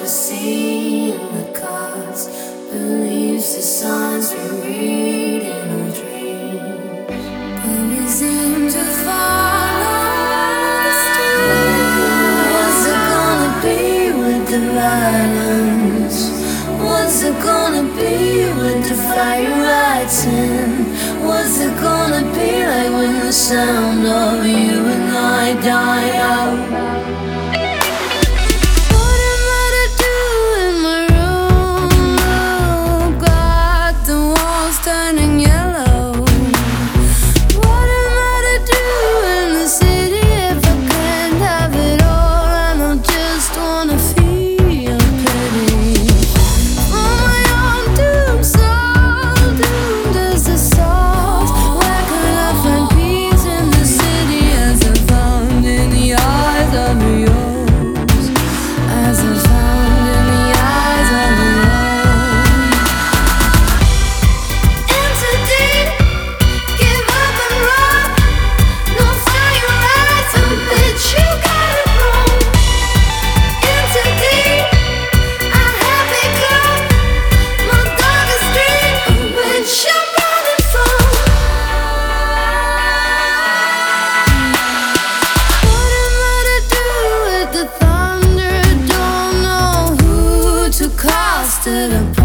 we see in the cars, believes the signs we read in our dreams. But we seem to follow. What's it gonna be with the violence? What's it gonna be with the fire? What's it gonna be like when the sound of you and I die out? to the